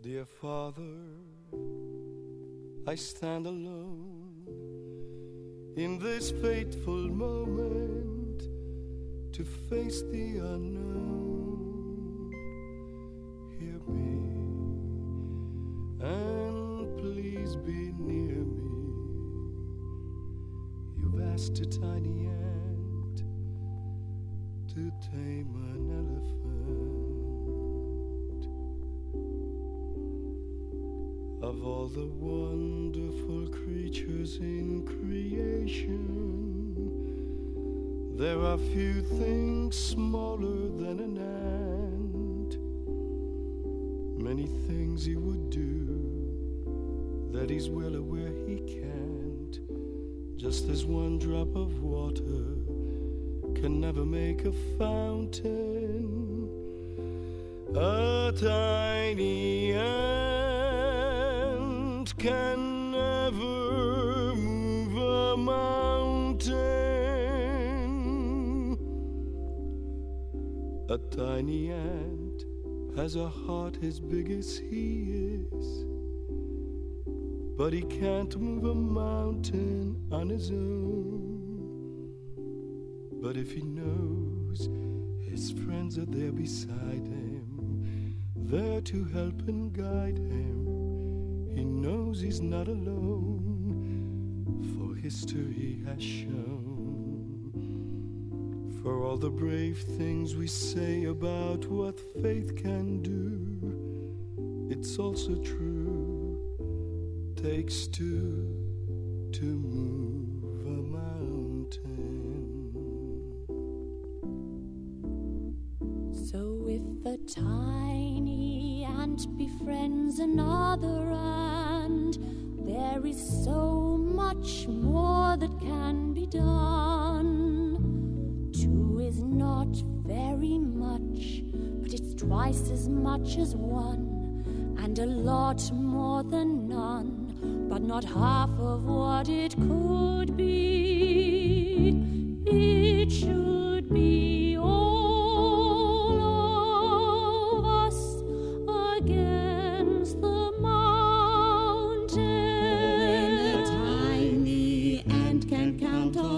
Dear Father, I stand alone in this fateful moment to face the unknown. Hear me and please be near me. You've asked a tiny ant to tame an elephant. Of all the wonderful creatures in creation, there are few things smaller than an ant. Many things he would do that he's well aware he can't. Just as one drop of water can never make a fountain, a tiny ant can never move a mountain. A tiny ant has a heart as big as he is, but he can't move a mountain on his own. But if he knows his friends are there beside him, there to help and guide him, he knows he's not alone, for history has shown. For all the brave things we say about what faith can do, it's also true. Takes two to move a mountain. So if a tiny ant befriends another there is so much more that can be done. Two is not very much, but it's twice as much as one, and a lot more than none, but not half of what it could be. It should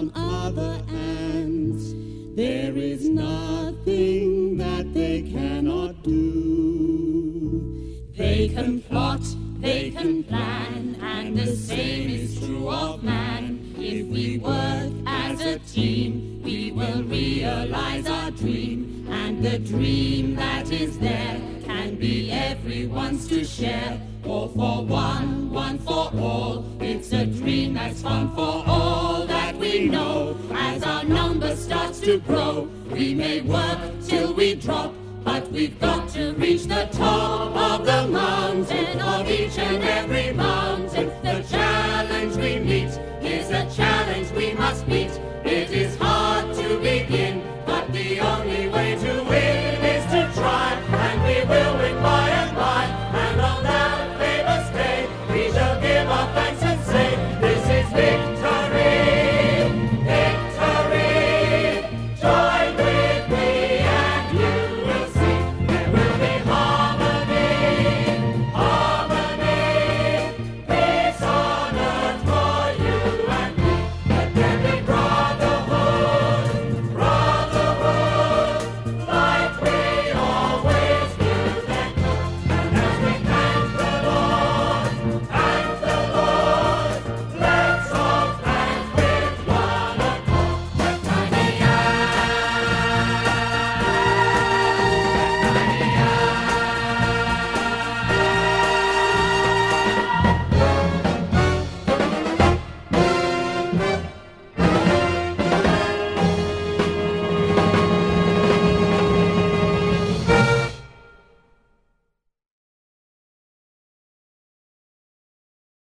on other ants, there is nothing that they cannot do. They can plot, they can plan, and the same is true of man. If we work as a team, we will realize our dream, and the dream that is there can be everyone's to share. All for one, one for all. It's a dream that's fun for all we know as our number starts to grow. We may work till we drop, but we've got to reach the top of the mountain of each and every mountain. The challenge we meet is a challenge we must meet.